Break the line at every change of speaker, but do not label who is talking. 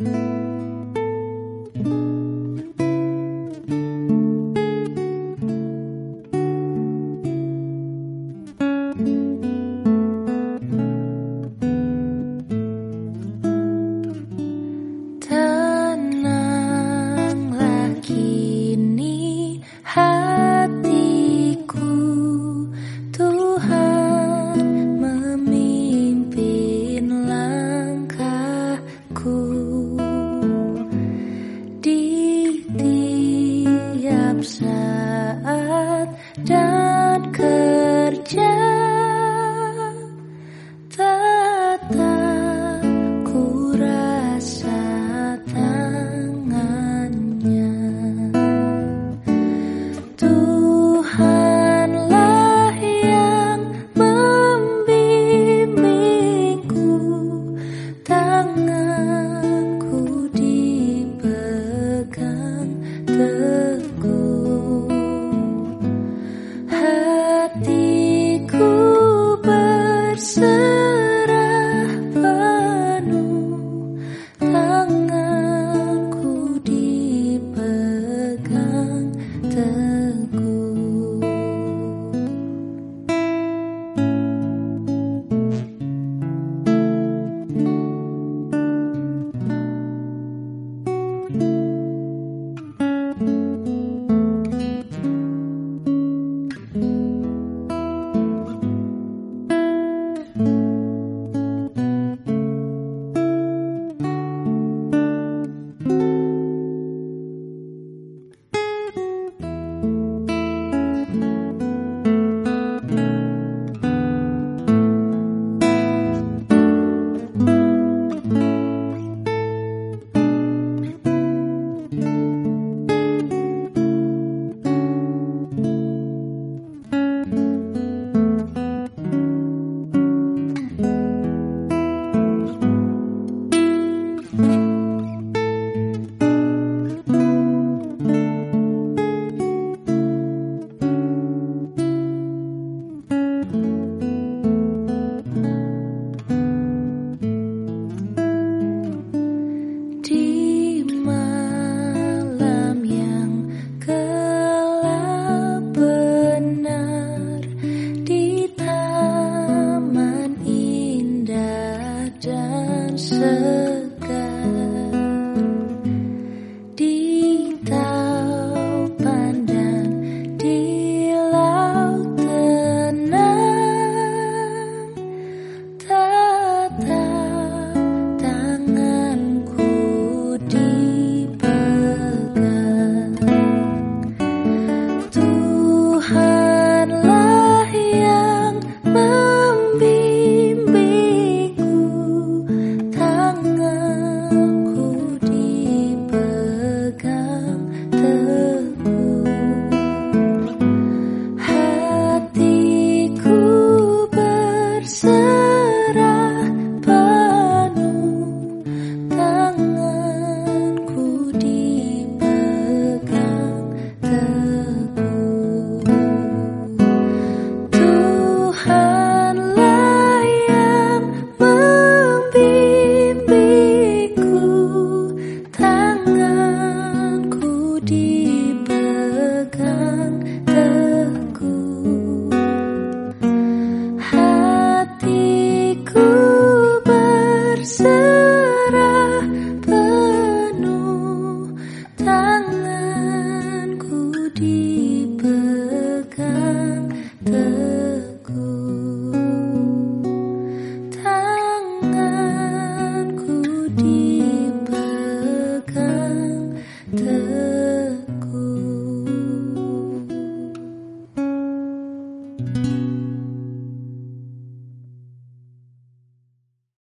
thank you down.